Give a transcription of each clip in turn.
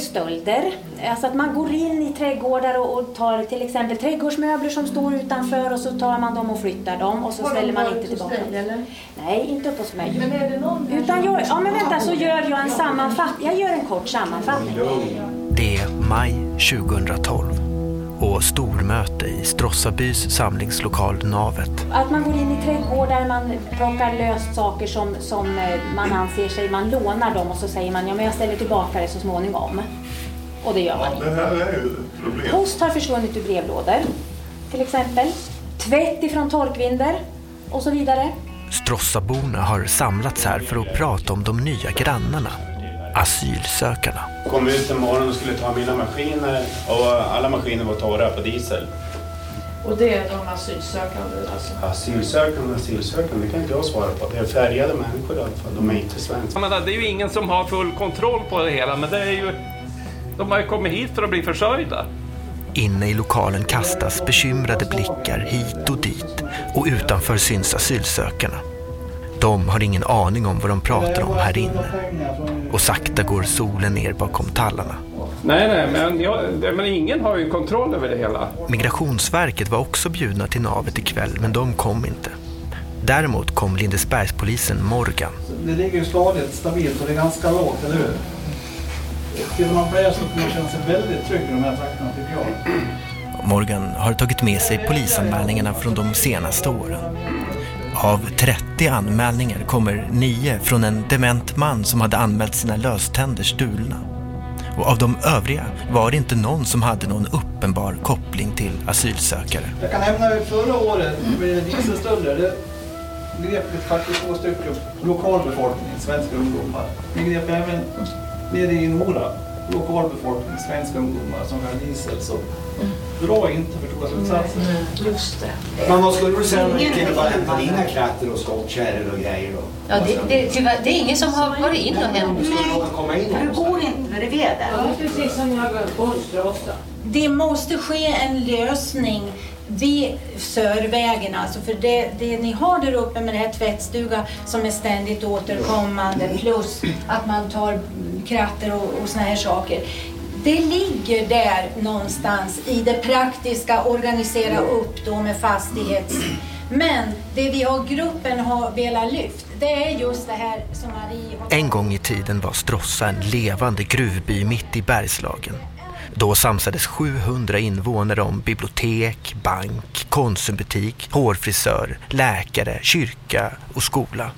stölder. Alltså att man går in i trädgårdar och, och tar till exempel trädgårdsmöbler som står utanför och så tar man dem och flyttar dem och så Har ställer man inte tillbaka dig, eller? Nej, inte upp hos mig. Men är det någon Utan jag, ja men vänta så gör jag en sammanfattning. Jag gör en kort sammanfattning. Det är maj 2012 och stormöte i Strossabys samlingslokal Navet. Att man går in i trädgårdar, man plockar löst saker som, som eh, man anser sig, man lånar dem och så säger man ja men jag ställer tillbaka det så småningom. Och det gör man inte. Det här är ju ett problem. Post har försvunnit ur brevlådor till exempel. Tvätt ifrån torkvinder och så vidare. Strossaborna har samlats här för att prata om de nya grannarna, asylsökarna. kom ut en morgon och skulle ta mina maskiner och alla maskiner var torra på diesel. Och det är de asylsökande alltså? Asylsökande, asylsökande, det kan inte jag svara på. Det är färgade människor i alla fall, de är inte svenska. Jag menar, det är ju ingen som har full kontroll på det hela, men det är ju... De har ju kommit hit för att bli försörjda. Inne i lokalen kastas bekymrade blickar hit och dit och utanför syns asylsökarna. De har ingen aning om vad de pratar om här inne. Och sakta går solen ner bakom tallarna. Nej, nej, men, jag, men ingen har ju kontroll över det hela. Migrationsverket var också bjudna till navet ikväll, men de kom inte. Däremot kom Lindesbergspolisen Morgan. Det ligger ju stadigt, stabilt och det är ganska lågt, eller hur? Tittar man på det så kan man känna sig väldigt trygg i de här trakterna tycker jag. Morgan har tagit med sig polisanmälningarna från de senaste åren. Av 30 anmälningar kommer 9 från en dement man som hade anmält sina löständer stulna. Och av de övriga var det inte någon som hade någon uppenbar koppling till asylsökare. Jag kan nämna att förra året med dieselstölder, det grep vi 42 stycken lokalbefolkning, svenska ungdomar. Vi grep även nere i Nora, lokalbefolkning, svenska ungdomar som kan diesel. Så dra inte för stora slutsatser. Just det. Men vad skulle du säga om det kunde bara hämta dina katter och skottkärror och grejer då? Ja, det, det, tyvärr, det är ingen som har varit in och hämtat. In Du bor inte bredvid där. Ja, precis som jag på Strasa. Det måste ske en lösning vid Sörvägen, alltså för det, det ni har där uppe med det här tvättstuga som är ständigt återkommande plus att man tar kratter och, och såna här saker. Det ligger där någonstans i det praktiska, organisera upp då med fastighets... Men det vi har gruppen har velat lyft, det är just det här som Marie har... En gång i tiden var Stråssa en levande gruvby mitt i Bergslagen. Då samsades 700 invånare om bibliotek, bank, konsumbutik, hårfrisör, läkare, kyrka och skola.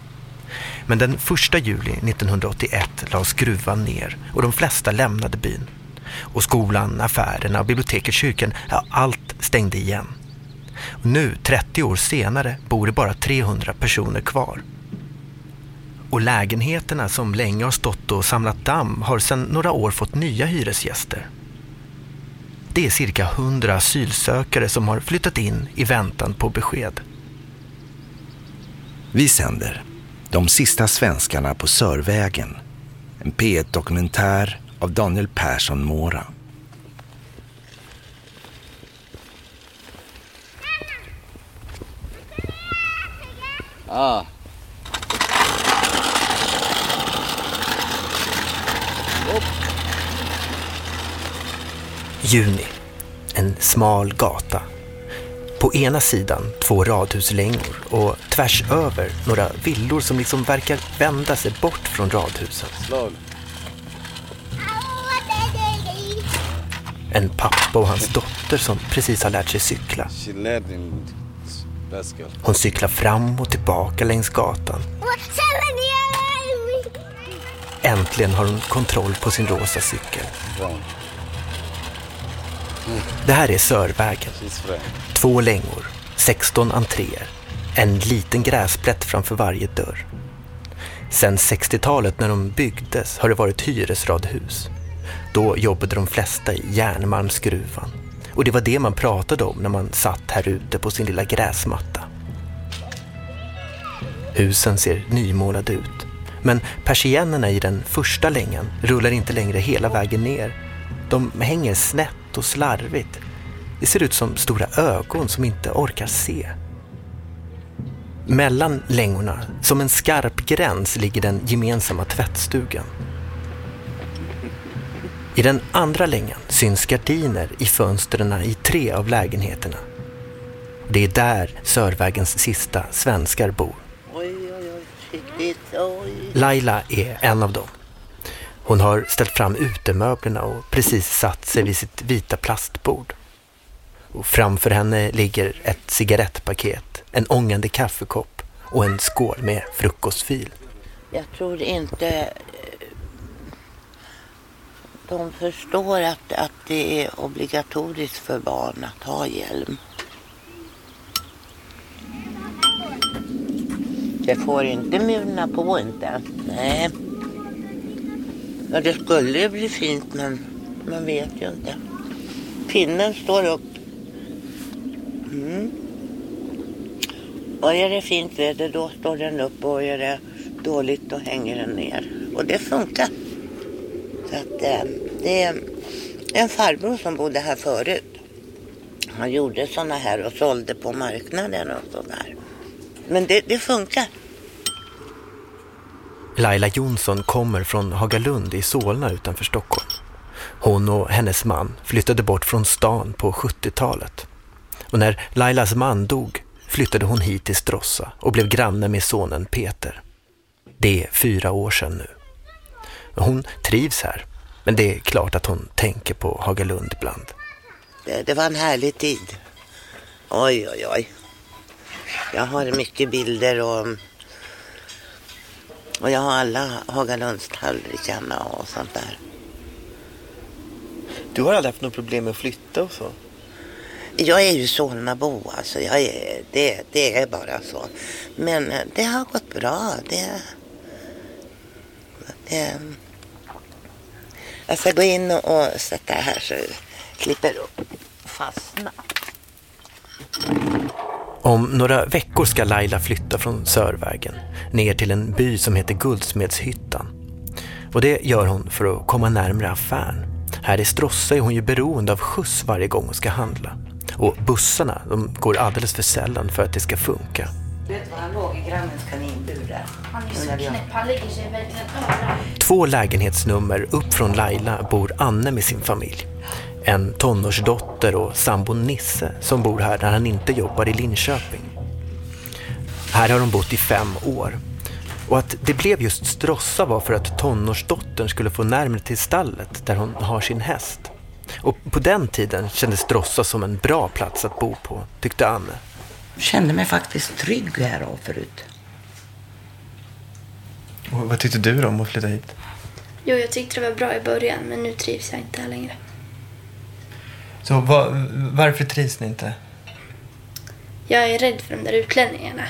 Men den 1 juli 1981 lades gruvan ner och de flesta lämnade byn. Och skolan, affärerna, biblioteket, kyrkan, ja, allt stängde igen. Och nu, 30 år senare, bor det bara 300 personer kvar. Och lägenheterna som länge har stått och samlat damm har sedan några år fått nya hyresgäster. Det är cirka 100 asylsökare som har flyttat in i väntan på besked. Vi sänder De sista svenskarna på Sörvägen. En P1-dokumentär av Daniel Persson Mora. Ah. Juni. En smal gata. På ena sidan två radhuslängor och tvärs över några villor som liksom verkar vända sig bort från radhusen. Slag. En pappa och hans dotter som precis har lärt sig cykla. Hon cyklar fram och tillbaka längs gatan. Äntligen har hon kontroll på sin rosa cykel. Det här är Sörvägen. Två längor, 16 entréer, en liten gräsplätt framför varje dörr. Sen 60-talet när de byggdes har det varit hyresradhus. Då jobbade de flesta i järnmalmsgruvan. Och det var det man pratade om när man satt här ute på sin lilla gräsmatta. Husen ser nymålade ut. Men persiennerna i den första längan rullar inte längre hela vägen ner. De hänger snett och slarvigt. Det ser ut som stora ögon som inte orkar se. Mellan längorna, som en skarp gräns, ligger den gemensamma tvättstugan. I den andra längan syns gardiner i fönstren i tre av lägenheterna. Det är där Sörvägens sista svenskar bor. Laila är en av dem. Hon har ställt fram utemöblerna och precis satt sig vid sitt vita plastbord. Och framför henne ligger ett cigarettpaket, en ångande kaffekopp och en skål med frukostfil. Jag tror inte de förstår att, att det är obligatoriskt för barn att ha hjälm. Det får inte mulna på inte. Nej. Ja, det skulle ju bli fint men man vet ju inte. Pinnen står upp. Mm. Och är det fint väder då står den upp och är det dåligt då hänger den ner. Och det funkar. Så att eh, det är en farbror som bodde här förut. Han gjorde sådana här och sålde på marknaden och sådär. Men det, det funkar. Laila Jonsson kommer från Hagalund i Solna utanför Stockholm. Hon och hennes man flyttade bort från stan på 70-talet. Och när Lailas man dog flyttade hon hit till Stråssa och blev granne med sonen Peter. Det är fyra år sedan nu. Hon trivs här, men det är klart att hon tänker på Hagalund ibland. Det, det var en härlig tid. Oj, oj, oj. Jag har mycket bilder och, och jag har alla Hagalundstallrikarna och sånt där. Du har aldrig haft något problem med att flytta och så? Jag är ju Solnabo, alltså. Jag är, det, det är bara så. Men eh, det har gått bra. Det, det, jag ska gå in och, och sätta här så klipper upp fastna. Om några veckor ska Laila flytta från Sörvägen ner till en by som heter Guldsmedshyttan. Och det gör hon för att komma närmare affären. Här i Stråssa är hon ju beroende av skjuts varje gång hon ska handla. Och bussarna de går alldeles för sällan för att det ska funka. Vet du var han låg i grannens kaninbur där? Han är så knäpp, han lägger sig verkligen överallt. Två lägenhetsnummer upp från Laila bor Anne med sin familj. En tonårsdotter och sambon Nisse som bor här när han inte jobbar i Linköping. Här har de bott i fem år. Och att det blev just Stråssa var för att tonårsdottern skulle få närmare till stallet där hon har sin häst. Och på den tiden kändes Stråssa som en bra plats att bo på, tyckte Anne. Jag kände mig faktiskt trygg här förut. Och vad tyckte du då om att flytta hit? Jo, jag tyckte det var bra i början, men nu trivs jag inte här längre. Så var, varför trivs ni inte? Jag är rädd för de där utlänningarna.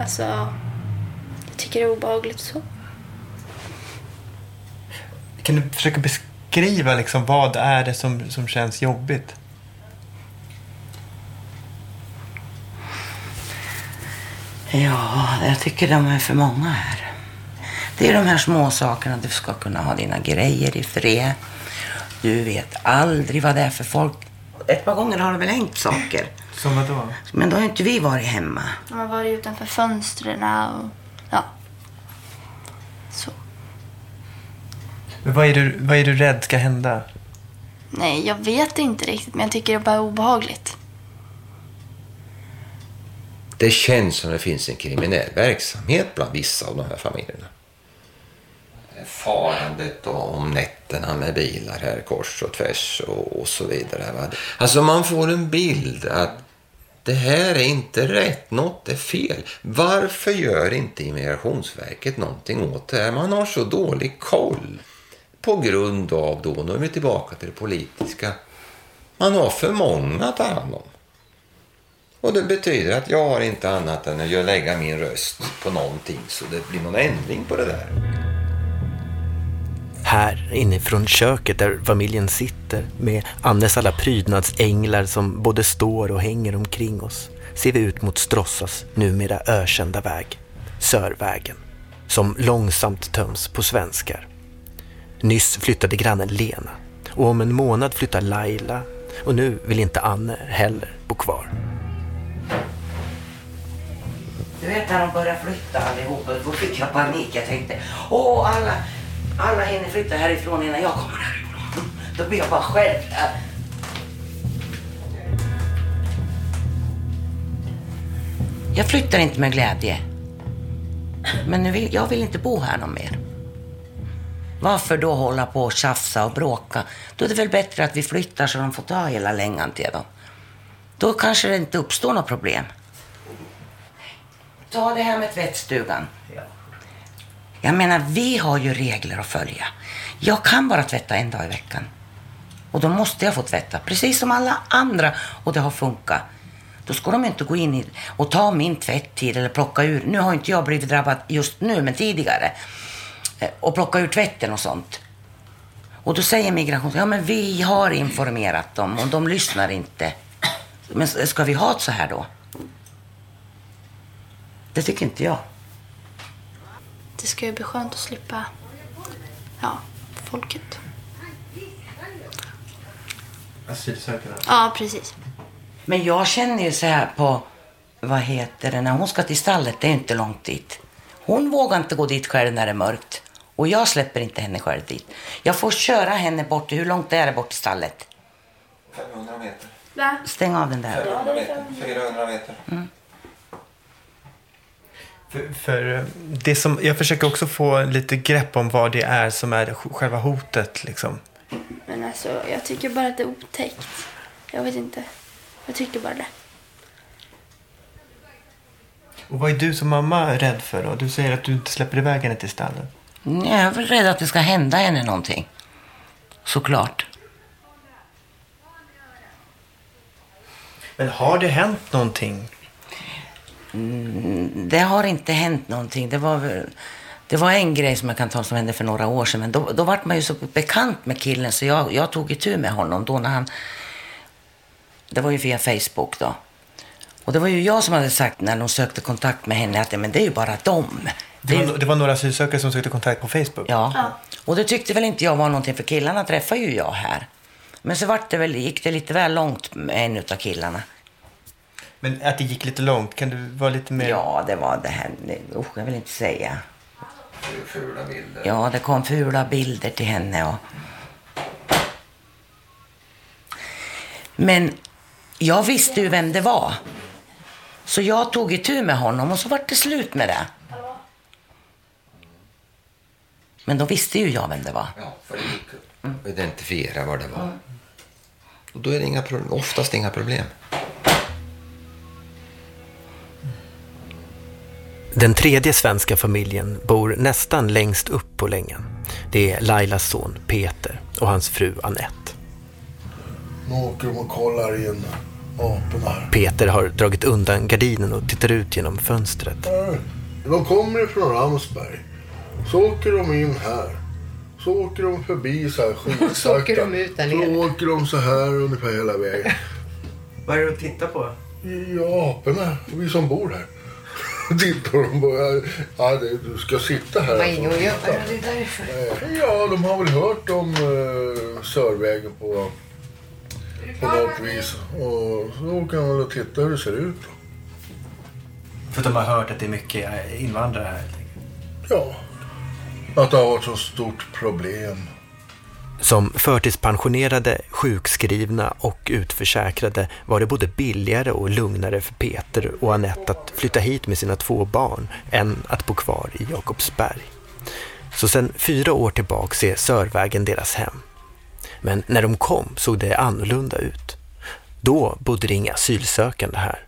Alltså, jag tycker det är obehagligt så. Kan du försöka beskriva liksom vad är det som, som känns jobbigt? Ja, jag tycker de är för många här. Det är de här små sakerna. Du ska kunna ha dina grejer i fred. Du vet aldrig vad det är för folk. Ett par gånger har det väl hängt saker. Som vad då? Men då har inte vi varit hemma. De har varit utanför fönstren och ja. Så. Men vad, är du, vad är du rädd ska hända? Nej, jag vet inte riktigt, men jag tycker det bara är obehagligt. Det känns som det finns en kriminell verksamhet bland vissa av de här familjerna. Farandet om nätterna med bilar här kors och tvärs och, och så vidare. Va? Alltså man får en bild att det här är inte rätt, något är fel. Varför gör inte Immigrationsverket någonting åt det här? Man har så dålig koll. På grund av, då, nu är vi tillbaka till det politiska, man har för många att ta hand om. Och det betyder att jag har inte annat än att lägga min röst på någonting så det blir någon ändring på det där. Här inifrån köket där familjen sitter med Annes alla prydnadsänglar som både står och hänger omkring oss ser vi ut mot Stråssas numera ökända väg, Sörvägen, som långsamt töms på svenskar. Nyss flyttade grannen Lena och om en månad flyttar Laila och nu vill inte Anne heller bo kvar. Du vet när de började flytta allihopa, då fick jag panik. Jag tänkte, åh alla alla hinner flytta härifrån innan jag kommer härifrån. Då blir jag bara själv där. Jag flyttar inte med glädje. Men nu vill, jag vill inte bo här någon mer. Varför då hålla på och tjafsa och bråka? Då är det väl bättre att vi flyttar så de får ta hela längan till dem. Då kanske det inte uppstår något problem. Ta det här med tvättstugan. Jag menar, vi har ju regler att följa. Jag kan bara tvätta en dag i veckan. Och då måste jag få tvätta, precis som alla andra. Och det har funkat. Då ska de inte gå in och ta min tvätttid eller plocka ur. Nu har inte jag blivit drabbad just nu, men tidigare. Eh, och plocka ur tvätten och sånt. Och då säger migrationsverket ja men vi har informerat dem och de lyssnar inte. Men ska vi ha det så här då? Det tycker inte jag. Det ska ju bli skönt att slippa ja, folket. Asylsökande. Ja, precis. Men jag känner ju så här på, vad heter det, när hon ska till stallet, det är inte långt dit. Hon vågar inte gå dit själv när det är mörkt. Och jag släpper inte henne själv dit. Jag får köra henne bort, hur långt är det bort till stallet? 500 meter. Va? Stäng av den där. 500 meter. 400 meter. Mm. För, för det som, jag försöker också få lite grepp om vad det är som är sj- själva hotet. Liksom. Men alltså, jag tycker bara att det är otäckt. Jag vet inte. Jag tycker bara det. Och vad är du som mamma rädd för då? Du säger att du inte släpper iväg henne till stallet. Jag är väl rädd att det ska hända henne någonting. Såklart. Men har det hänt någonting? Det har inte hänt någonting. Det var, det var en grej som jag kan ta som hände för några år sedan. Men då, då vart man ju så bekant med killen så jag, jag tog itu med honom då när han... Det var ju via Facebook då. Och det var ju jag som hade sagt när de sökte kontakt med henne att men det är ju bara dem. Det var, det var några asylsökare som sökte kontakt på Facebook. Ja. Och det tyckte väl inte jag var någonting för killarna träffar ju jag här. Men så vart det väl, gick det lite väl långt med en utav killarna. Men att det gick lite långt, kan du vara lite mer... Ja, det var det här. Usch, jag vill inte säga. Fula bilder. Ja, det kom fula bilder till henne. Och... Men jag visste ju vem det var. Så jag tog itu med honom och så var det slut med det. Men då visste ju jag vem det var. Ja, för det gick att identifiera vad det var. Och då är det inga problem, oftast inga problem. Den tredje svenska familjen bor nästan längst upp på längan. Det är Lailas son Peter och hans fru Annette. Nu åker de och kollar in aporna här. Peter har dragit undan gardinen och tittar ut genom fönstret. De kommer ifrån Ramsberg. Så åker de in här. Så åker de förbi så här skitsakta. Så åker de ut där Så nere. åker de så här ungefär hela vägen. Vad är det att titta på? Ja, aporna. Vi som bor här. Tittar de på. Ja, det, du ska sitta här. Vad. Ja. Det är därför. Ja, de har väl hört om uh, Sörvägen på, på något vis. Och så åker de väl och tittar hur det ser ut. För de har hört att det är mycket invandrare här. Ja, att det har varit så stort problem. Som förtidspensionerade, sjukskrivna och utförsäkrade var det både billigare och lugnare för Peter och Annette att flytta hit med sina två barn än att bo kvar i Jakobsberg. Så sedan fyra år tillbaks är Sörvägen deras hem. Men när de kom såg det annorlunda ut. Då bodde det inga asylsökande här.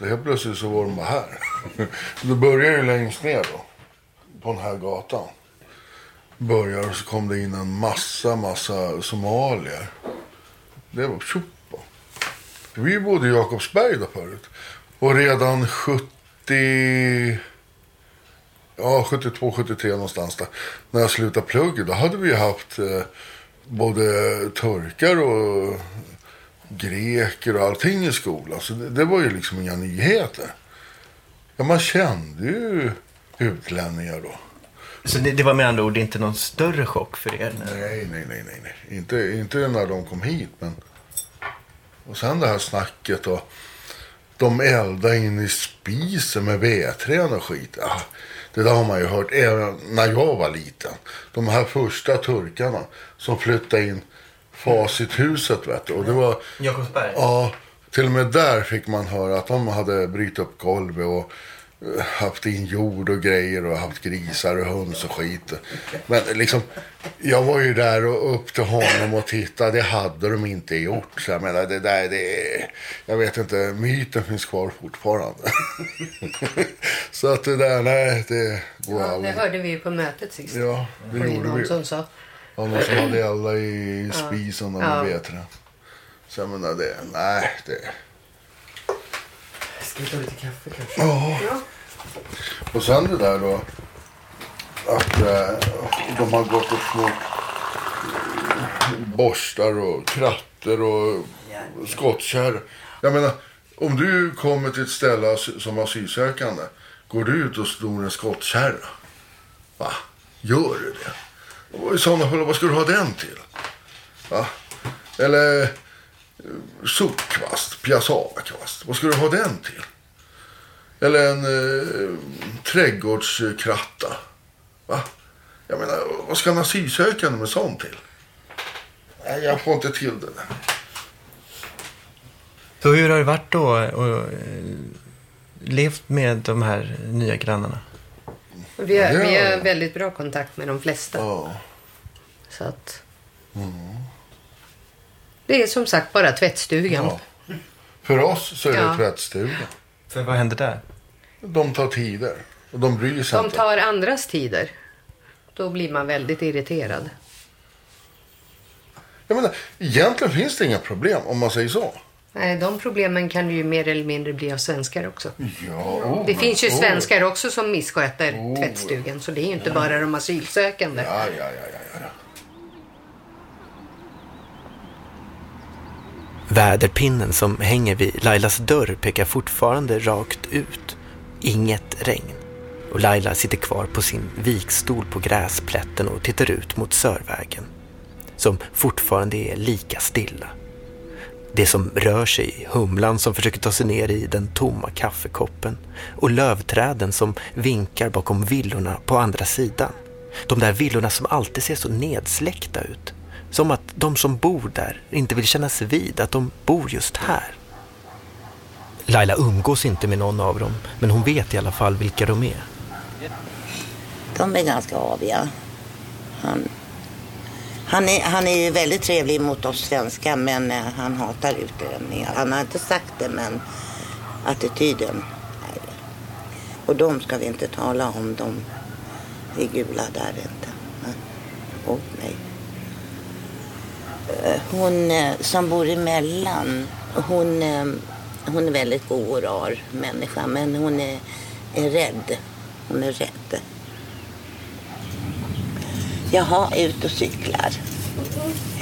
Helt plötsligt så var de bara här. Det började ju längst ner då. På den här gatan. Började och så kom det in en massa, massa somalier. Det var tjoppa. Vi bodde i Jakobsberg då förut. Och redan 70... Ja, 72, 73 någonstans där. När jag slutade plugget, då hade vi haft eh, både turkar och greker och allting i skolan. Så det, det var ju liksom inga nyheter. Ja, man kände ju utlänningar då. Så det, det var med andra ord inte någon större chock för er? Nej, nej, nej, nej. nej. Inte, inte när de kom hit, men... Och sen det här snacket och... De eldade in i spisen med vedträn och skit. Ja, Det där har man ju hört även när jag var liten. De här första turkarna som flyttade in Facithuset vet du. Och det var, Jakobsberg? Ja, till och med där fick man höra att de hade brytt upp golvet och haft in jord och grejer och haft grisar och höns och skit. Men liksom, jag var ju där och upp till honom och tittade. Det hade de inte gjort. Så jag menar, det där, det är, jag vet inte, myten finns kvar fortfarande. så att det där, nej, det går Ja, det aldrig. hörde vi ju på mötet sist. Ja, det gjorde någon vi. som sa. Ja, någon som hade eldat i Ja. spisen och Ja. man vet det. Så jag menar det, nej det. Ska vi ta lite kaffe kanske? Ja. Och sen det där då. Att eh, de har gått och snott borstar och kratter och skottkärror. Jag menar, om du kommer till ett ställe som asylsökande. Går du ut och snor en skottkärra? Va? Gör du det? Och I sådana fall, vad ska du ha den till? Va? Eller sopkvast, piassavakvast. Vad ska du ha den till? Eller en eh, trädgårdskratta. Va? Jag menar, vad ska en asylsökande med sånt till? Nej, jag får inte till det där. Så hur har det varit då och levt med de här nya grannarna? Vi har, Ja. vi har väldigt bra kontakt med de flesta. Så att det är som sagt bara tvättstugan. Ja. För oss så är det Ja. tvättstuga. För vad händer där? De tar tider. Och de bryr sig De inte. tar andras tider. Då blir man väldigt irriterad. Jag menar, egentligen finns det inga problem om man säger så. Nej, de problemen kan ju mer eller mindre bli av svenskar också. Ja, oh, Det finns ju oh. svenskar också som missköter tvättstugan. Så det är ju inte bara de asylsökande. Ja, ja, ja, ja, ja. Väderpinnen som hänger vid Lailas dörr pekar fortfarande rakt ut. Inget regn. Och Laila sitter kvar på sin vikstol på gräsplätten och tittar ut mot Sörvägen. Som fortfarande är lika stilla. Det som rör sig, humlan som försöker ta sig ner i den tomma kaffekoppen och lövträden som vinkar bakom villorna på andra sidan. De där villorna som alltid ser så nedsläckta ut. Som att de som bor där inte vill kännas vid att de bor just här. Laila umgås inte med någon av dem, men hon vet i alla fall vilka de är. De är ganska aviga. Han, han, är, han är ju väldigt trevlig mot oss svenskar men eh, han hatar utlänningar. Han har inte sagt det men attityden. är det. Och de ska vi inte tala om. De är gula där inte. Men, åh nej. Eh, Hon eh, som bor emellan, hon, eh, hon är väldigt god och rar människa men hon är, är rädd. Hon är rädd. Jaha, ut och cyklar.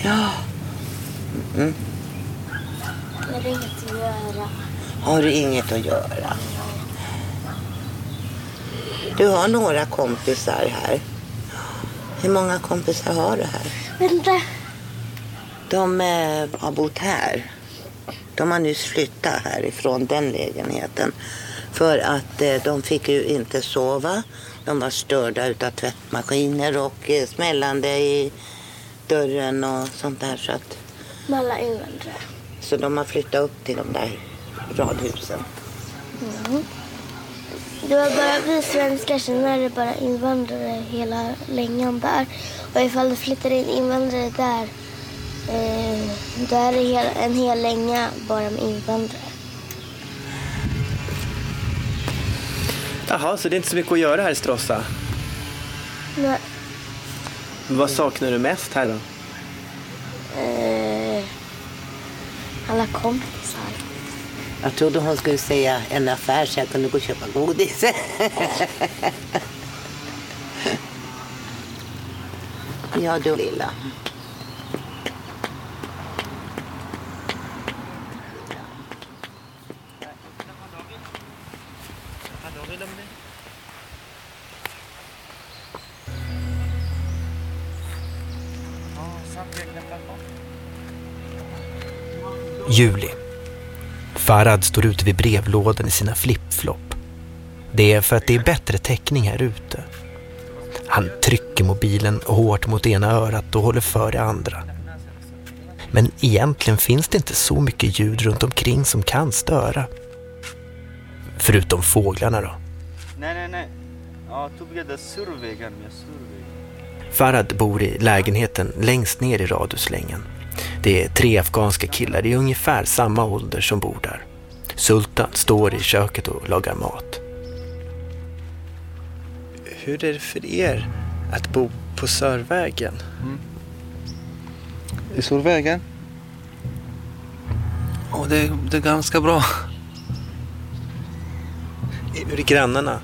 Ja. Mm. Har inget att göra. Har du inget att göra? Du har några kompisar här. Hur många kompisar har du här? Vänta. De eh, har bott här. De har nyss flyttat härifrån den lägenheten. För att eh, de fick ju inte sova. De var störda utav tvättmaskiner och eh, smällande i dörren och sånt där. Så, att, Med alla invandrare. så de har flyttat upp till de där radhusen. Mm. Det var bara vi svenskar, sen är det bara invandrare hela längan där. Och ifall det flyttar in invandrare där, eh, då är det hel, en hel länga bara med invandrare. Jaha, så det är inte så mycket att göra här i Stråssa? Nej, Vad saknar du mest här då? eh, alla kompisar. Jag trodde hon skulle säga en affär så jag kunde gå och köpa godis. ja du lilla. Juli. Farad står ute vid brevlådan i sina flipflop. Det är för att det är bättre täckning här ute. Han trycker mobilen hårt mot ena örat och håller för det andra. Men egentligen finns det inte så mycket ljud runt omkring som kan störa. Förutom fåglarna då. Nej, nej, nej. Ja. Farad bor i lägenheten längst ner i radhuslängen. Det är tre afghanska killar i ungefär samma ålder som bor där. Sultan står i köket och lagar mat. Hur är det för er att bo på Sörvägen? I Survägen? Och det, det är ganska bra. Hur är grannarna?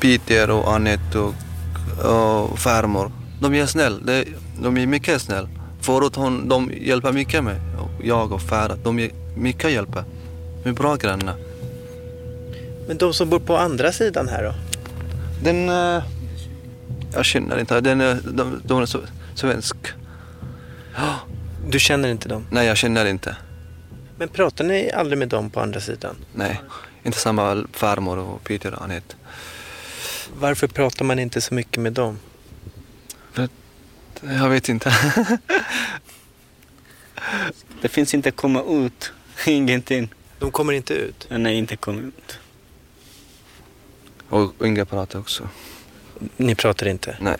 Peter och Anette och, och farmor. De är snäll. De, de är mycket snäll. Förut hon, de hjälper mycket mig. Jag och Farad. De är mycket hjälper. De är bra grannar. Men de som bor på andra sidan här då? Den... eh, jag känner inte. Den de, de är svensk. Du känner inte dem? Nej, jag känner inte. Men pratar ni aldrig med dem på andra sidan? Nej, inte samma farmor och Peter och Anette. Varför pratar man inte så mycket med dem? Jag vet inte. Det finns inte komma ut. Ingenting. De kommer inte ut? Nej, inte komma ut. Och Inga pratar också. Ni pratar inte? Nej.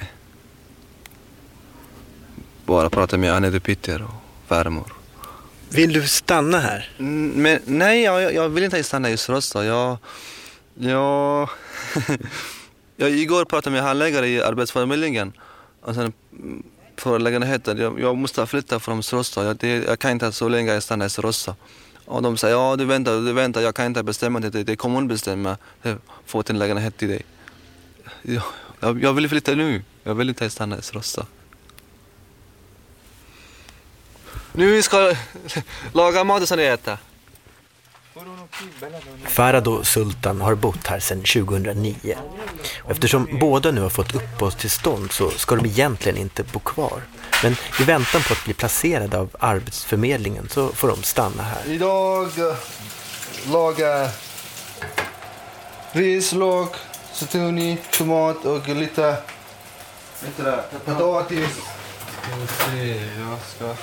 Bara pratar med Anette och Peter och farmor. Vill du stanna här? Mm, Men nej, jag, jag vill inte stanna i Sråstad. Jag, jag, jag, igår pratade med handläggare i Arbetsförmedlingen. Och sen, för lägenheten. Jag, jag måste flytta från Sråstad. Jag, det, jag kan inte så länge jag stannar i Sråstad. Och de säger, ja du väntar, du väntar, jag kan inte bestämma det. Det kommer hon bestämma, Få en lägenhet till dig. Jag, jag, jag vill flytta nu. Jag vill inte stanna i Sråstad. Nu ska jag laga mat och sen äta. Farad och Sultan har bott här sedan 2009. Och eftersom båda nu har fått uppehållstillstånd så ska de egentligen inte bo kvar. Men i väntan på att bli placerade av Arbetsförmedlingen så får de stanna här. Idag eh, lagar ris, lök, zucchini, tomat och lite potatis. Ska vi se, jag ska...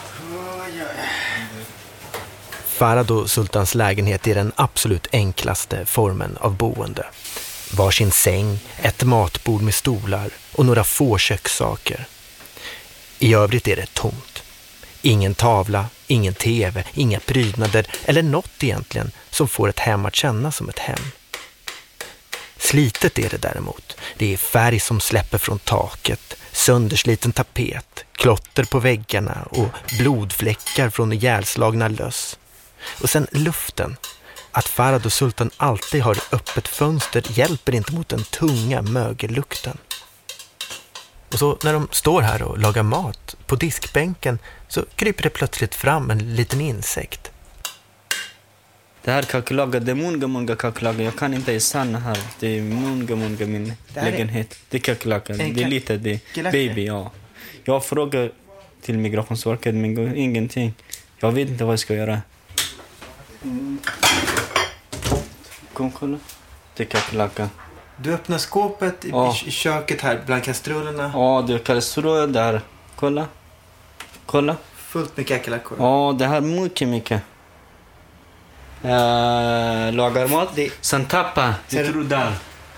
Farado och Sultans lägenhet är den absolut enklaste formen av boende. Varsin säng, ett matbord med stolar och några få kökssaker. I övrigt är det tomt. Ingen tavla, ingen tv, inga prydnader eller något egentligen som får ett hem att kännas som ett hem. Slitet är det däremot. Det är färg som släpper från taket, söndersliten tapet, klotter på väggarna och blodfläckar från ihjälslagna löss. Och sen luften. Att Farad och Sultan alltid har öppet fönster hjälper inte mot den tunga mögellukten. Och så när de står här och lagar mat på diskbänken så kryper det plötsligt fram en liten insekt. Det här kakelaget, det är många, många kakelager. Jag kan inte stanna här. Det är många, många min Det är- lägenhet. Det är kakelager. En Det är lite, det baby, ja. Jag frågar till Migrationsverket, men ingenting. Jag vet inte vad jag ska göra. Kom, kolla. Det är kackerlacka. Du öppnar skåpet i, Ja. i köket här bland kastrullerna. Ja, det är kastrull där. Kolla. Kolla. Fullt med kackerlackor. Ja, det här är mycket, mycket. Uh, lagar mat. Sen. Det Sen- tror där.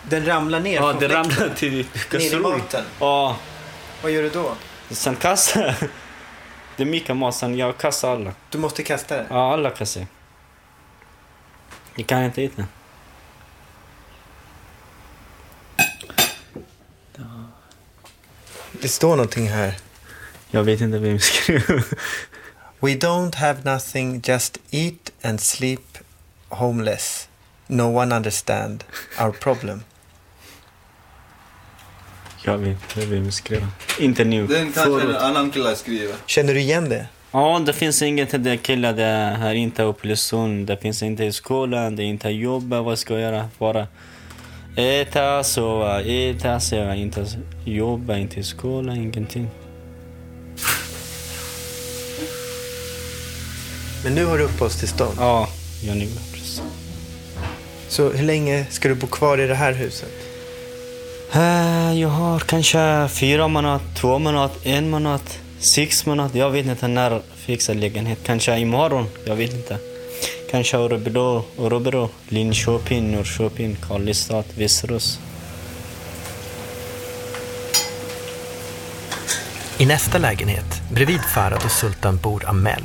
Den ramlar ner Ja, fläkten. ramlar till Ner i kastrull. maten. Ja. Vad gör du då? Sen kastar Det är mycket mat, sen jag kastar alla. Du måste kasta det? Ja, alla kastar jag. Jag kan inte äta. Det står någonting här. Jag vet inte vem skriver. We don't have nothing, just eat and sleep homeless. No one understand our problem. Jag vet inte vem skriver. Inte nu. Den kanske en annan kille skriver. Känner du igen det? Ja, det finns inget till det killar det här inte upplysning. Det finns inte i skolan, det är inte jobba, vad ska jag göra? Bara äta, sova, äta, sova, inte jobba, inte i skolan, ingenting. Men nu har du uppehållstillstånd? Ja, jag nu precis. Så hur länge ska du bo kvar i det här huset? Eh, Jag har kanske fyra månader, två månader, en månad, sex månader. Jag vet inte när fixar lägenhet. Kanske imorgon. Jag vet inte. Kanske Örebro, Örebro Linköping, Norrköping, Karlstad, Västerås. I nästa lägenhet, bredvid Farad och Sultan, bor Amel.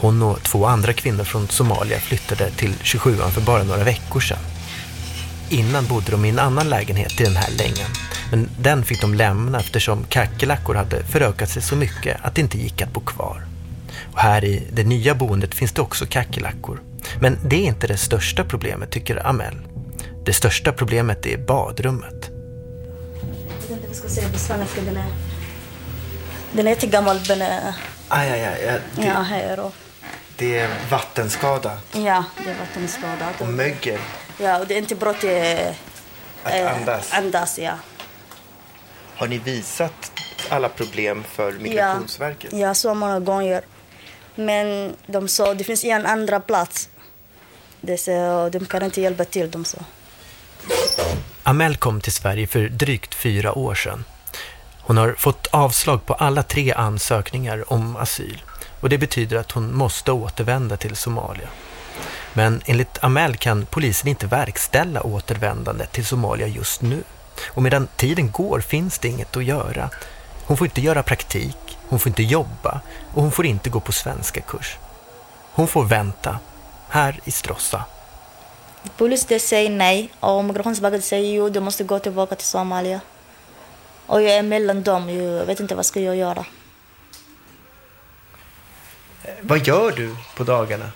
Hon och två andra kvinnor från Somalia flyttade till 27an för bara några veckor sedan. Innan bodde de i en annan lägenhet i den här längan. Men den fick de lämna eftersom kackerlackor hade förökat sig så mycket att det inte gick att bo kvar. Och här i det nya boendet finns det också kackerlackor. Men det är inte det största problemet, tycker Amel. Det största problemet är badrummet. Jag vet inte vad jag ska säga på svenska. Den är, den är jättegammal. Den är, Aj, aj, aj. ja, Det, ja, här och, det är vattenskada ja, det är vattenskadat. och mögel. Ja, och det är inte bra till Att eh, andas. andas ja. Har ni visat alla problem för Migrationsverket? Ja, ja, så många gånger. Men de sa det finns en andra plats. Det sa, de kan inte hjälpa till, de sa. Amel kom till Sverige för drygt fyra år sedan. Hon har fått avslag på alla tre ansökningar om asyl och det betyder att hon måste återvända till Somalia. Men enligt Amel kan polisen inte verkställa återvändande till Somalia just nu. Och medan tiden går finns det inget att göra. Hon får inte göra praktik, hon får inte jobba och hon får inte gå på svenska kurs. Hon får vänta, här i Stråssa. Polisen säger nej och Migrationsverket säger jo, du måste gå tillbaka till Somalia. Och jag är mellan dem, jag vet inte vad ska jag göra. Vad gör du på dagarna?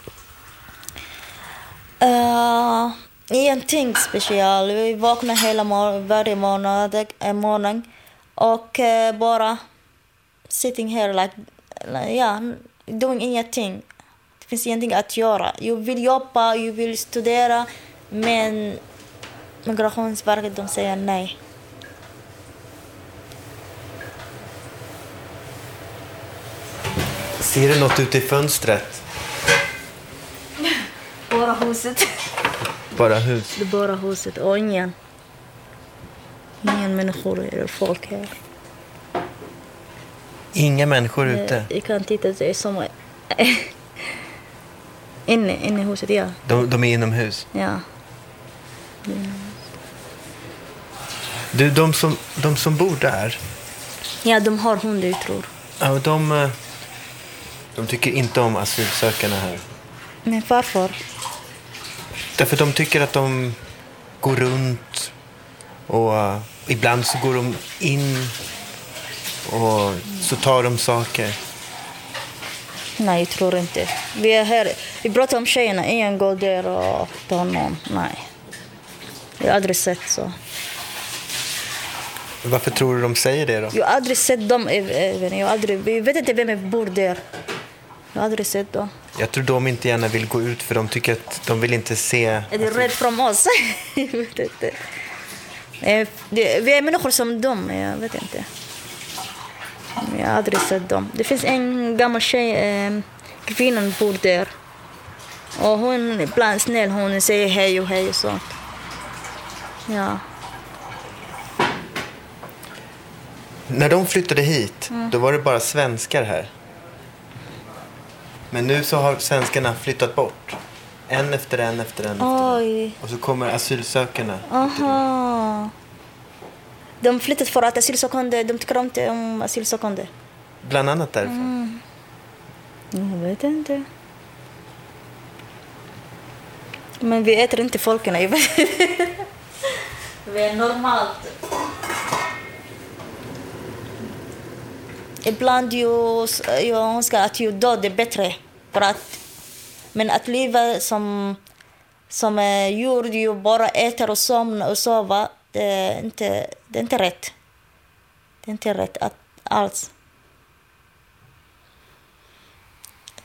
Uh, ingenting speciellt. Vi vaknar hela mor- varje månad, eh, morgon och eh, bara sitting here like, like yeah, doing ingenting. Det finns ingenting att göra. Jag vill jobba, jag vill studera men Migrationsverket de säger nej. Ser du något ute i fönstret? Bara huset. Bara hus. Det är bara huset och ingen. Ingen människor eller folk här. Inga människor ute. Eh, Jag kan titta, det är som inne, inne i huset, ja. De, de är inomhus. ja. Du, de som, de som bor där, Ja, de har hund, jag tror. ja, de, eh, de tycker inte om asylsökarna här. Men varför? Därför de tycker att de går runt och eh, ibland så går de in och så tar de saker. Nej, jag tror inte. Vi är här. Vi pratar om tjejerna. Ingen går där och tar någon. Nej. Jag har aldrig sett så. Varför tror du de säger det då? Jag har aldrig sett dem. Jag, vet inte vem bor där. Jag har aldrig sett dem. Jag tror de inte gärna vill gå ut för de tycker att de vill inte se... Är de rädda från oss? jag vet inte. Eh, Vi är människor som dem. Jag vet inte. Jag har aldrig sett dem. Det finns en gammal tjej, eh, kvinnan bor där. Och hon ibland snäll, hon säger hej och hej och sånt. Ja. När de flyttade hit, Mm. då var det bara svenskar här. Men nu så har svenskarna flyttat bort. En efter en efter en. Oj. Och så kommer asylsökarna. Aha. De flyttade för att asylsökande, de tycker inte om asylsökande. Bland annat därför. Mm. Jag vet inte. Men vi äter inte folken. Vi är normalt. Ibland jag, jag önskar att jag dödade bättre. För att, men att leva som, som djur, jag bara äter och somnar och sover, det är inte, det är inte rätt. Det är inte rätt att, alls.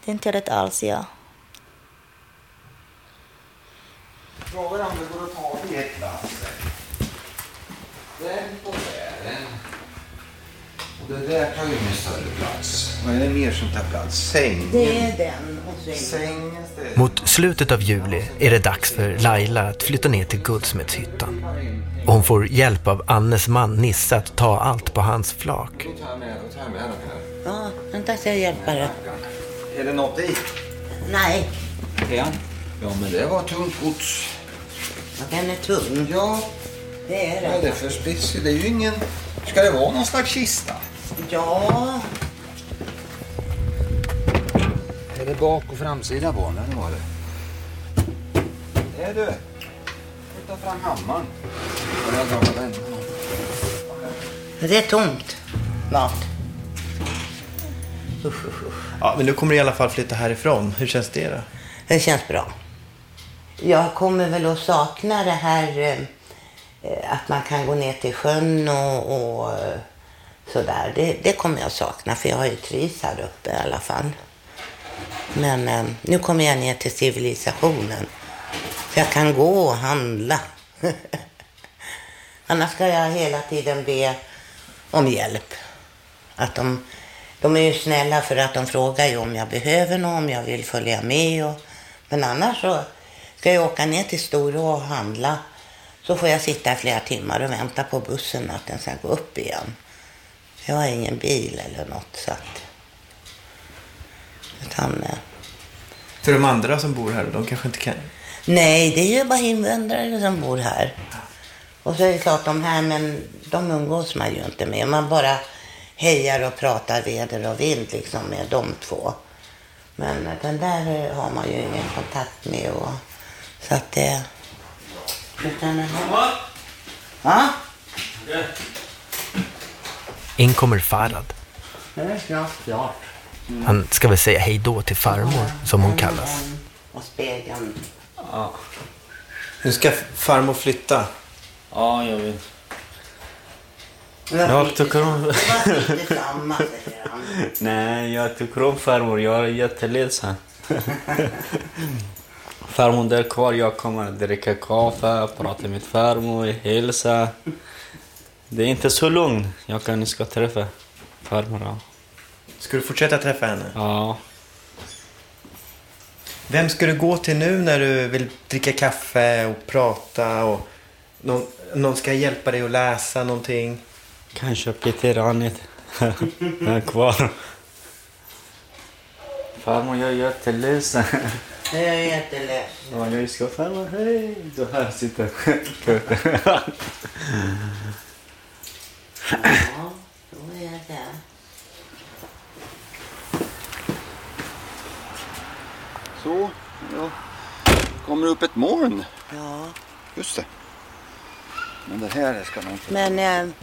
Det är inte rätt alls, ja. Frågan om det går att ta det ett lass. Bären. Det där tar ju ingen större plats. Vad är det mer som tar plats? Sängen? Det är den. Och det- Sängen Mot slutet av juli är det dags för Laila att flytta ner till Guldsmedshyttan. Och hon får hjälp av Annes man Nisse att ta allt på hans flak. Ja, vänta ska jag hjälpa dig. Är det något i? Nej, Ja. Ja, men det var tungt gods. den är tung. Ja. Det är Vad är det det. för spetsig? Det är ju ingen... Ska det vara någon slags kista? Ja, Är det bak och framsida på den? Eller vad är det? Det är du. Ta fram hammaren. Det är tomt. Mat. Ja, men nu kommer du i alla fall flytta härifrån. Hur känns det då? Det känns bra. Jag kommer väl att sakna det här eh, eh, att man kan gå ner till sjön och, och eh, sådär. Det, det kommer jag sakna för jag har ju trivs här uppe i alla fall. Men eh, nu kommer jag ner till civilisationen. Så jag kan gå och handla. Annars ska jag hela tiden be om hjälp. Att de, de är ju snälla för att de frågar ju om jag behöver något, om jag vill följa med. Och, men annars så ska jag åka ner till Storå och handla. Så får jag sitta i flera timmar och vänta på bussen att den ska gå upp igen. Jag har ingen bil eller något så att... Utan, eh, För de andra som bor här, de kanske inte kan... nej, det är ju bara invandrare som bor här. Och så är det klart, de här, men de umgås man ju inte med. Man bara hejar och pratar väder och vind liksom med de två. Men den där har man ju ingen kontakt med. Och, så att det... Utan den här... Ja? In kommer Farad. Han ska väl säga hej då till farmor, som hon kallas. Och spegeln. Ja, Nu ska farmor flytta. ja jag vet. Jag tycker om... Nej, jag tycker om farmor. Jag är jätteledsen. farmor där kvar. Jag kommer att dricka kaffe, prata med farmor, hälsa. Det är inte så lugnt. Jag kan ska träffa farmor. Ska du fortsätta träffa henne? ja. Vem ska du gå till nu när du vill dricka kaffe och prata och någon, någon ska hjälpa dig att läsa någonting? Kanske Peter Annette. Han är kvar. Farmor, jag är jätteledsen. Jag är jätteledsen. Ja, jag ska farmor, hej. Så här sitter Ja, så är det. Så, ja. kommer upp ett moln. Ja. Just det. Men det här ska man inte... Men eh,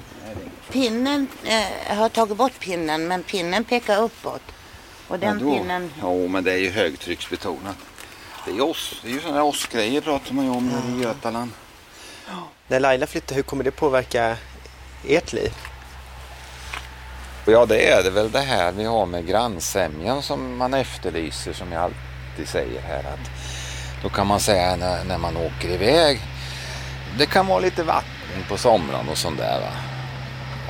pinnen, eh, jag har tagit bort pinnen, men pinnen pekar uppåt. Och den Ja, då- pinnen, Jo, men det är ju högtrycksbetonat. Det är ju oss. Det är ju sådana här oss-grejer pratar man ju om nere i Götaland. När Laila flyttar, hur kommer det påverka ert liv? Ja, det är det väl det här vi har med grannsämjan som man efterlyser, som jag alltid säger här. Att då kan man säga när, när man åker iväg, det kan vara lite vatten på somrarna och sånt där. Va?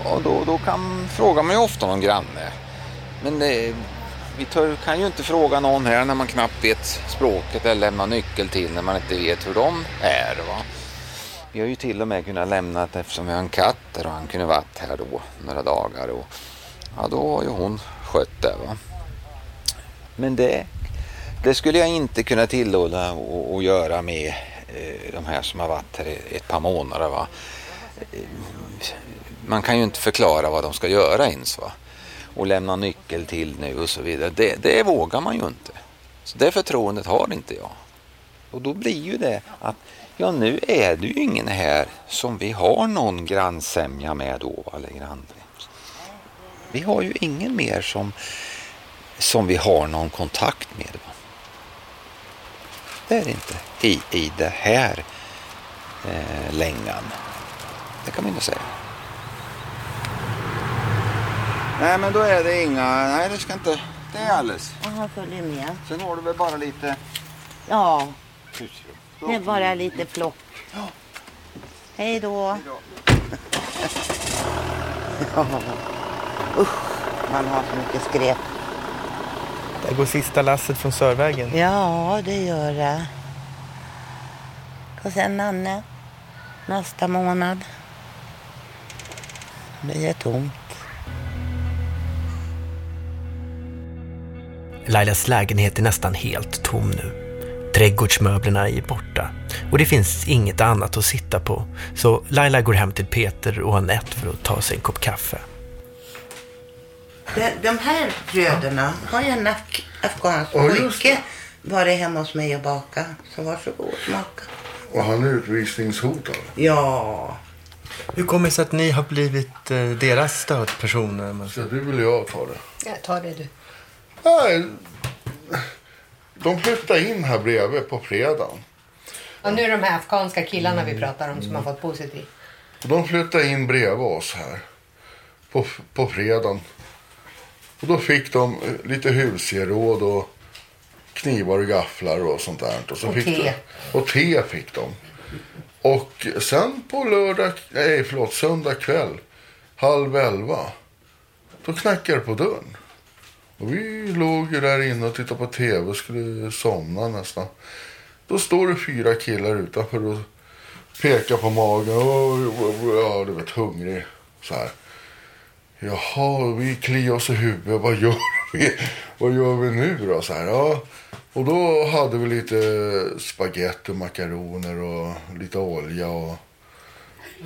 Och då, då kan, frågar man ju ofta någon granne. Men det, vi tar, kan ju inte fråga någon här när man knappt vet språket eller lämna nyckel till när man inte vet hur de är. Va? Vi har ju till och med kunnat lämna det eftersom vi har en katt där och han kunde varit här då några dagar. Och, ja, då har ju hon skött det. Va? Men det, det skulle jag inte kunna tillåta att- göra med eh, de här som har varit här ett par månader. Va? Man kan ju inte förklara vad de ska göra ens. Va? Och lämna nyckel till nu och så vidare. Det, det vågar man ju inte. Så det förtroendet har inte jag. Och då blir ju det att ja nu är det ju ingen här som vi har någon grannsämja med då eller grann. Vi har ju ingen mer som, som vi har någon kontakt med. Va? Det är det inte i, i det här eh, längan. Det kan man inte säga. Nej men då är det inga, nej det ska inte, det är alldeles. och han följer med. Sen har du väl bara lite Ja, husrum. Det är bara lite plock. Hej då. Ja. Usch, man har så mycket skräp. Där går sista lasset från Sörvägen. Ja, det gör det. Och sen Nanne, nästa månad. Det är tomt. Lailas lägenhet är nästan helt tom nu. Trädgårdsmöblerna är borta och det finns inget annat att sitta på. Så Laila går hem till Peter och Anette för att ta sig en kopp kaffe. De, de här bröderna har ju en af- afghansk Ja, pojke varit hemma hos mig och baka. Så varsågod, smaka. Och han är utvisningshotad. Ja. Hur kommer det sig att ni har blivit eh, deras stödpersoner? Så det vill jag ta det. Ja, ta det du. Nej, de flyttade in här bredvid på fredagen. Och nu är det de här afghanska killarna vi pratar om som har fått positivt. De flyttade in bredvid oss här på, på fredagen. Och då fick de eh, lite husgeråd och knivar och gafflar och sånt där. Och, så Och fick te. De, och te fick de. Och sen på lördag, nej förlåt, söndag kväll, halv elva, då knackade det på dörren. Och vi låg ju där inne och tittade på tv och skulle somna nästan. Då står det fyra killar utanför och pekar på magen. Ja, du vet, hungrig. Så här. Jaha, vi kliar oss i huvudet. Vad gör vi? Vad gör vi nu då? Så här, ja. Och då hade vi lite spaghetti och makaroner och lite olja. Och,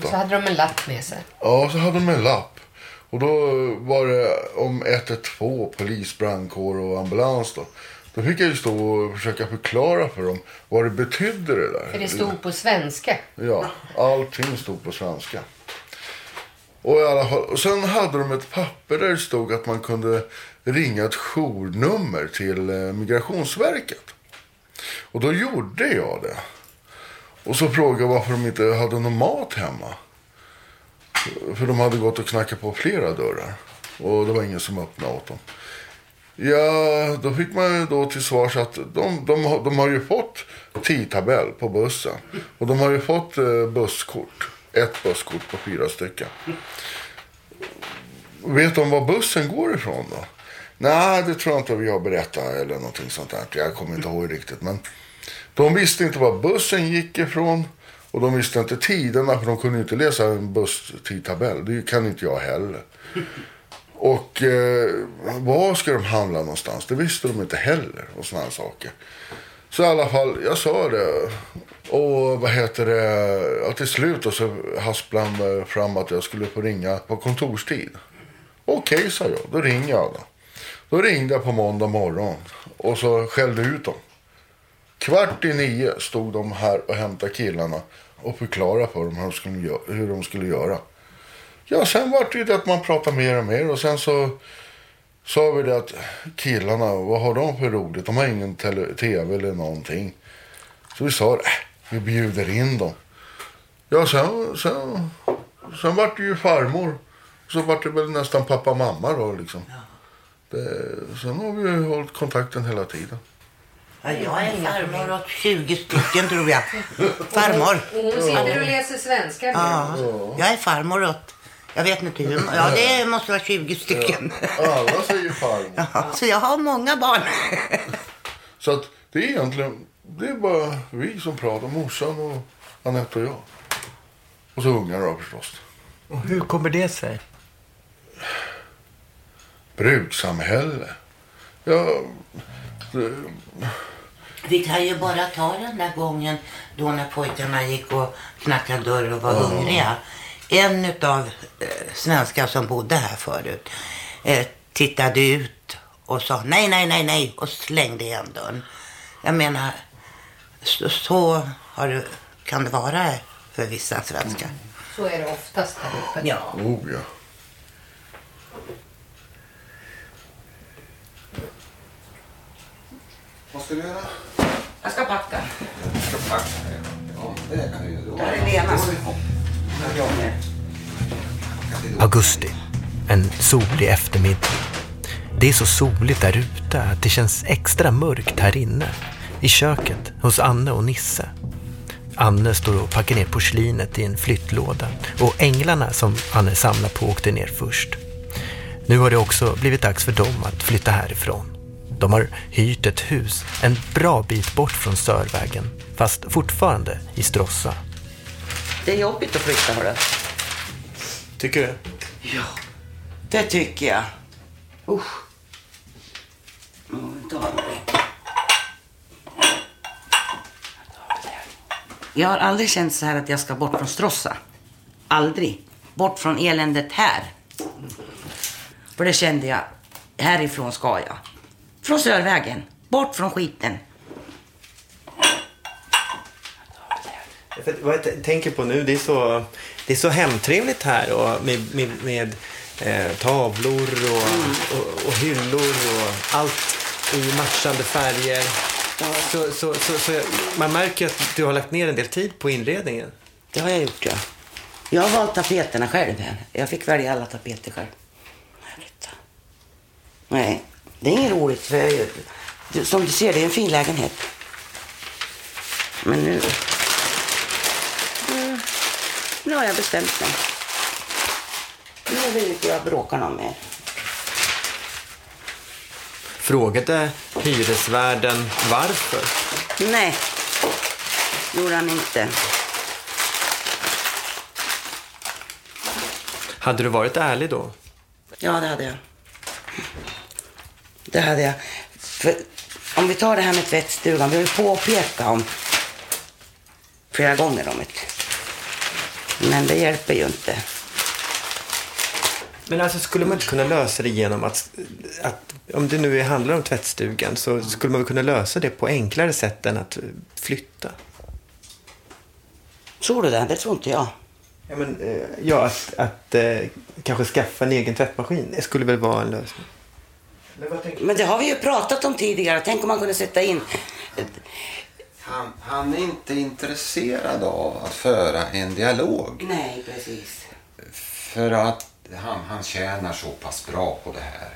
Så hade de en lapp med sig. ja, så hade de en lapp. Och då var det om 112, polis, brandkår och ambulans då. Då fick jag ju stå och försöka förklara för dem vad det betydde det där. För det stod på svenska. Ja, allting stod på svenska. Och, i alla fall, och sen hade de ett papper där det stod att man kunde ringa ett journummer till eh, Migrationsverket. Och då gjorde jag det. Och så frågade jag varför de inte hade någon mat hemma. För de hade gått och knackat på flera dörrar. Och det var ingen som öppnade åt dem. Ja, då fick man ju då till svars att de, de, de har ju fått tidtabell på bussen. Och de har ju fått eh, busskort. Ett busskort på fyra stycken. Vet de var bussen går ifrån då? Nej, det tror jag inte vi har berättat eller någonting sånt där. Jag kommer inte ihåg riktigt. Men de visste inte var bussen gick ifrån. Och de visste inte tiderna för de kunde inte läsa en busstidtabell. Det kan inte jag heller. Och eh, var ska de handla någonstans? Det visste de inte heller. Och såna här saker. Så i alla fall, jag sa det. Och vad heter det? Ja, till slut och så hasplade fram att jag skulle få ringa på kontorstid. Okej, sa jag. Då ringer jag då. Då ringde jag på måndag morgon och så skällde ut dem. Kvart i nio stod de här och hämtade killarna och förklarade för dem hur de skulle, hur de skulle göra. Ja, sen var det ju det att man pratade mer och mer och sen så sa vi det att killarna, vad har de för roligt? De har ingen tv eller någonting. Så vi sa, äh, vi bjuder in dem. Ja, sen, sen, sen vart det ju farmor. Så vart det väl nästan pappa och mamma då liksom. Det, sen har vi ju hållit kontakten hela tiden. Ja, jag är farmor åt 20 stycken tror jag. Farmor. Hon sitter och läser svenska nu. Ja, jag är farmor åt, jag vet inte hur, ja det måste vara 20 stycken. Alla säger farmor. Ja, så jag har många barn. Så att det är egentligen, det är bara vi som pratar. Morsan och Anette och jag. Och så ungarna då förstås. Och hur kommer det sig? Brukssamhälle. Ja, det, Vi kan ju bara ta den där gången då när pojkarna gick och knackade dörr och var hungriga. En av eh, svenskar som bodde här förut eh, tittade ut och sa nej, nej, nej, nej och slängde igen dörren. Jag menar, så, så har det, kan det vara för vissa svenskar. Så är det oftast här uppe. Ja. oh ja. Vad ska du göra? Jag ska packa. Jag ska packa. Ja, det kan du göra. Där är Lena. Augusti. En solig eftermiddag. Det är så soligt där ute att det känns extra mörkt här inne. I köket hos Anne och Nisse. Anne står och packar ner porslinet i en flyttlåda och änglarna som Anne samlar på åkte ner först. Nu har det också blivit dags för dem att flytta härifrån. De har hyrt ett hus en bra bit bort från Sörvägen, fast fortfarande i Stråssa. Det är jobbigt att flytta, hörru. Tycker du? Ja, det tycker jag. Usch. Jag har aldrig känt så här att jag ska bort från Stråssa. Aldrig. Bort från eländet här. För det kände jag, härifrån ska jag. Från Sörvägen. Bort från skiten. Vad jag tänker på nu, det är så, det är så hemtrevligt här och med, med, med eh, tavlor och, och, och hyllor och allt i matchande färger. Så, så, så, så man märker att du har lagt ner en del tid på inredningen. Det har jag gjort, ja. Jag har valt tapeterna själv. Jag fick välja alla tapeter själv. Nej, det är inget roligt. För jag, som du ser, det är en fin lägenhet. Men nu... Nu, nu har jag bestämt mig. Nu vill inte jag bråka någon mer. Frågade hyresvärden varför? Nej, gjorde han inte. Hade du varit ärlig då? Ja, det hade jag. Det hade jag. För om vi tar det här med tvättstugan. Vi har ju påpekat om flera gånger om det. Men det hjälper ju inte. Men alltså skulle man inte kunna lösa det genom att, att om det nu handlar om tvättstugan så skulle man väl kunna lösa det på enklare sätt än att flytta? Tror du det? Det tror inte jag. Ja, men, eh, ja att, att eh, kanske skaffa en egen tvättmaskin det skulle väl vara en lösning. Men det har vi ju pratat om tidigare. Tänk om man kunde sätta in... Han, han är inte intresserad av att föra en dialog. Nej, precis. För att han, han tjänar så pass bra på det här.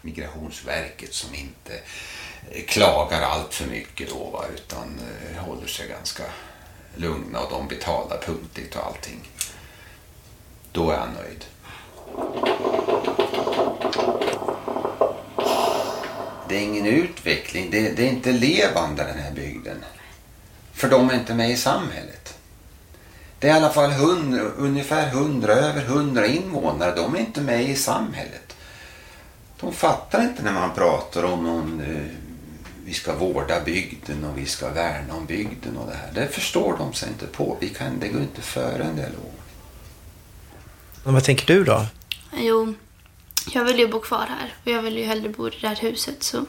Migrationsverket som inte eh, klagar allt för mycket då va, utan eh, håller sig ganska lugna och de betalar punktligt och allting. Då är han nöjd. Det är ingen utveckling, det, det är inte levande den här bygden. För de är inte med i samhället. Det är i alla fall hundra, ungefär hundra, över hundra invånare. De är inte med i samhället. De fattar inte när man pratar om någon, eh, vi ska vårda bygden och vi ska värna om bygden och det här. Det förstår de sig inte på. Vi kan, det går inte före en dialog. Men vad tänker du då? Jo, jag vill ju bo kvar här och jag vill ju hellre bo i det här huset så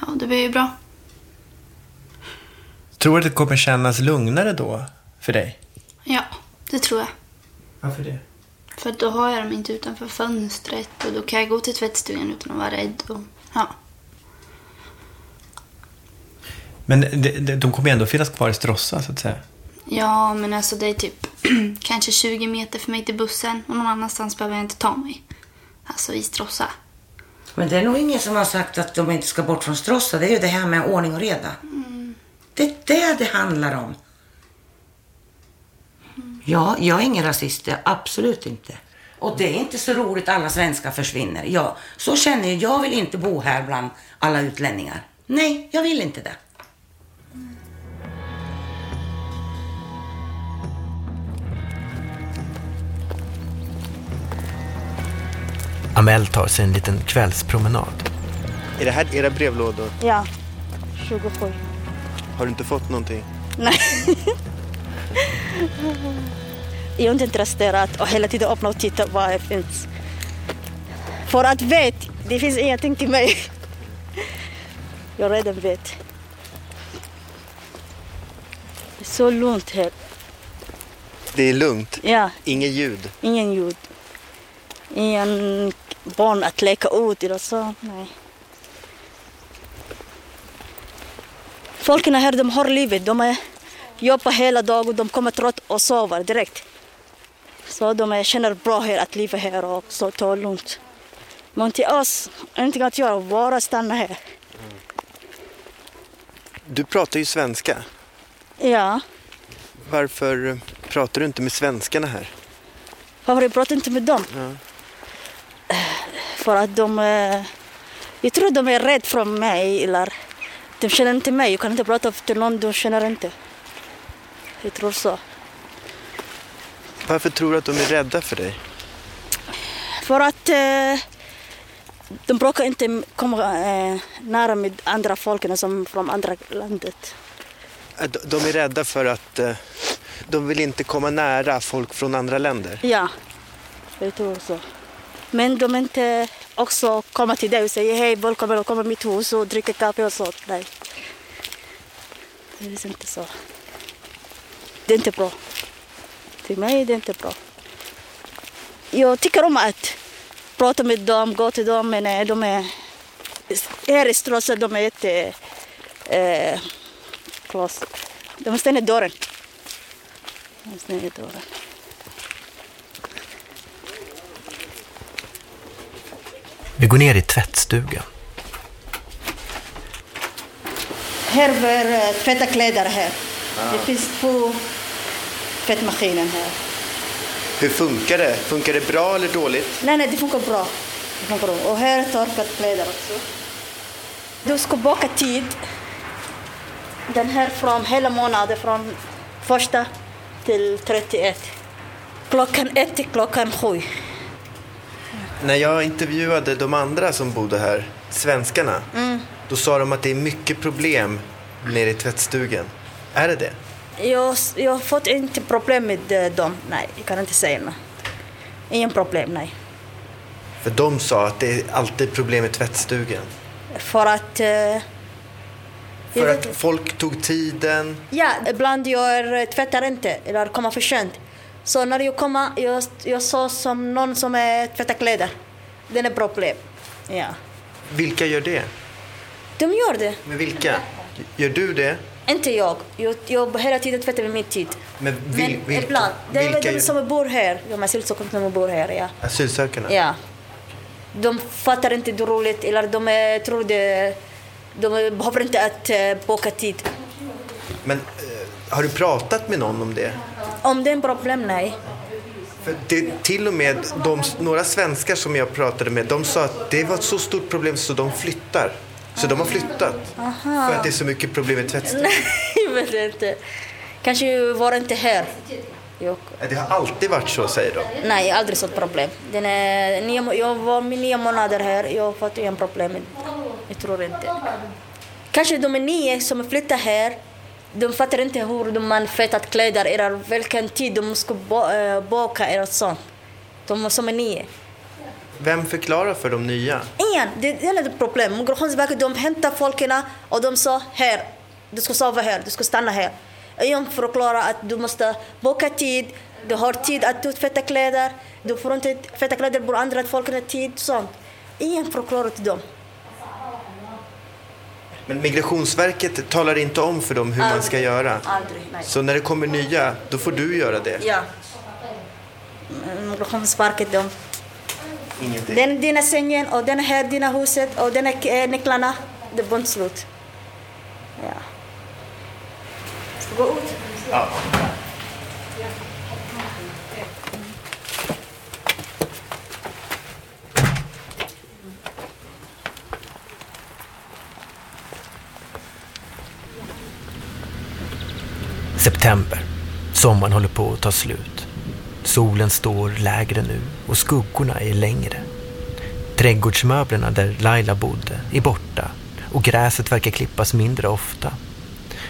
ja, det blir ju bra. Tror du att det kommer kännas lugnare då för dig? Ja, det tror jag. Varför det? För då har jag dem inte utanför fönstret och då kan jag gå till tvättstugan utan att vara rädd. Och, ja. Men de, de, de kommer ändå finnas kvar i Stråssa så att säga. ja, men alltså det är typ kanske 20 meter för mig till bussen och någon annanstans behöver jag inte ta mig. Alltså i Stråssa. Men det är nog ingen som har sagt att de inte ska bort från Stråssa. Det är ju det här med ordning och reda. Det är det det handlar om. Ja, jag är ingen rasist. Absolut inte. Och det är inte så roligt alla svenskar försvinner. Ja, så känner jag. Jag vill inte bo här bland alla utlänningar. Nej, jag vill inte det. Amel tar sig en liten kvällspromenad. Är det här era brevlådor? Ja, 27. Har du inte fått någonting? Nej. Jag är inte intresserad och hela tiden öppna och titta vad det finns. För att vet, det finns ingenting till mig. Jag redan vet. Det är så lugnt här. Det är lugnt. Ja, Inget ljud. ingen ljud. Ingen barn att leka ut eller så. Nej. Folken här de har livet. De är, jobbar hela dagen och de kommer trött och sover direkt. Så de är, känner bra här att leva här och så ta lugnt. Men till oss, ingenting att göra, bara stanna här. Du pratar ju svenska. Ja, Varför pratar du inte med svenskarna här? varför jag pratar inte med dem? Ja. För att de... eh, Jag tror de är rädda för mig eller de känner inte mig. Jag kan inte prata till någon de känner inte. Jag tror så. Varför tror du att de är rädda för dig? För att eh, de brukar inte komma eh, nära med andra folken som från andra landet. De är rädda för att eh, de vill inte komma nära folk från andra länder. Ja, jag tror så. Men de inte också komma till dig och säger hej, välkommen och komma till mitt hus och dricka kaffe och sånt. Nej. Det är liksom inte så. Det är inte bra. Till mig är det inte bra. Jag tycker om att prata med dem, gå till dem, men eh, de är... Här i Stråsa, de är jätte... Eh, close. De stänger dörren. De stänger dörren. Vi går ner i tvättstugan. Här var eh, tvätta kläder här. Det finns två tvättmaskiner här. Hur funkar det? Funkar det bra eller dåligt? Nej, nej, det funkar bra. Det funkar bra. Och här är torkat kläder också. Du ska boka tid. Den här från hela månaden, från första till 31. Klockan ett till klockan sju. När jag intervjuade de andra som bodde här, svenskarna, Mm. då sa de att det är mycket problem nere i tvättstugan. Är det det? Jag, jag har fått inte problem med eh, dem. Nej, jag kan inte säga något. Ingen problem, nej. För de sa att det är alltid problem i tvättstugan. För att... eh, För att folk tog tiden. Ja, ibland jag eh, tvättar inte eller kommer för sent. Så när jag kommer, jag, jag såg som någon som är tvättar kläder. Det är ett problem. Ja. Vilka gör det? De gör det. Men vilka? Gör du det? Inte jag. Jag, jag hela tiden tvättar med min tid. Men, vil, Men vil, ibland. Det är vilka de som bor här. De asylsökande som bor här, ja. Asylsökarna? Ja. De fattar inte det roligt eller de tror det... De behöver inte att eh, boka tid. Men eh, har du pratat med någon om det? Om det är ett problem, nej. För det, till och med de, några svenskar som jag pratade med, de sa att det var ett så stort problem så de flyttar. Så de har flyttat. Aha. För att det är så mycket problem i tvättstugan. Nej, jag vet inte. Kanske var inte här. Jag, Det har alltid varit så, säger de. nej, aldrig sånt problem. Den är, nio, jag var med nio månader här. Jag har fått inga problem. Jag tror inte. Kanske de är nio som flyttar här. De fattar inte hur de man tvättat kläder eller vilken tid de ska bo, äh, boka eller sånt. De som är nio. Vem förklarar för de nya? Ingen. Det, är ett problem. Migrationsverket de hämtar folken och de sa här, du ska sova här, du ska stanna här. Ingen förklarar att du måste boka tid, du har tid att du tvätta kläder, du får inte tvätta kläder på andra folken har tid, sånt. Ingen förklarar till dem. Men Migrationsverket talar inte om för dem hur man ska göra. Aldrig, nej. Så när det kommer nya, då får du göra det. Ja. Mm, Migrationsverket de... Ingenting. Den dina sängen och den här dina huset och den här eh, nycklarna. Det är slut. Ja. Ska gå ut? Ja. September. Sommaren håller på att ta slut. Solen står lägre nu och skuggorna är längre. Trädgårdsmöblerna där Laila bodde är borta och gräset verkar klippas mindre ofta.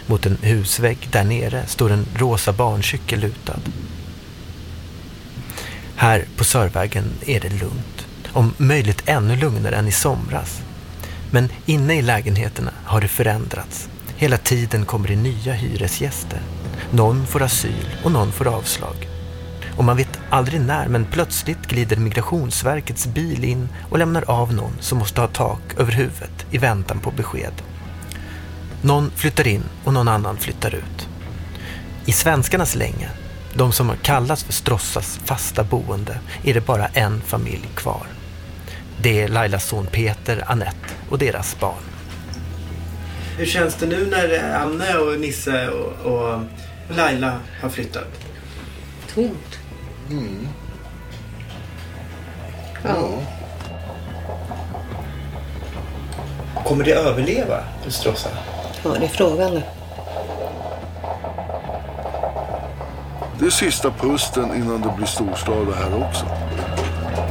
Mot en husvägg där nere står en rosa barncykel lutad. Här på Sörvägen är det lugnt. Om möjligt ännu lugnare än i somras. Men inne i lägenheterna har det förändrats. Hela tiden kommer det nya hyresgäster. Någon får asyl och någon får avslag. Och man vet aldrig när, men plötsligt glider Migrationsverkets bil in och lämnar av någon som måste ha tak över huvudet i väntan på besked. Någon flyttar in och någon annan flyttar ut. I svenskarnas länge, de som kallas för Strossas fasta boende, är det bara en familj kvar. Det är Lailas son Peter, Annette och deras barn. Hur känns det nu när Anne och Nisse och, och Laila har flyttat? Tomt. Mm. Ja. Kommer det överleva Stråsa? Ja, det är frågan. Det är sista pusten innan det blir storstad det här också.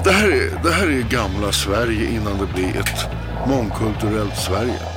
Det här, är, det här är gamla Sverige innan det blir ett mångkulturellt Sverige.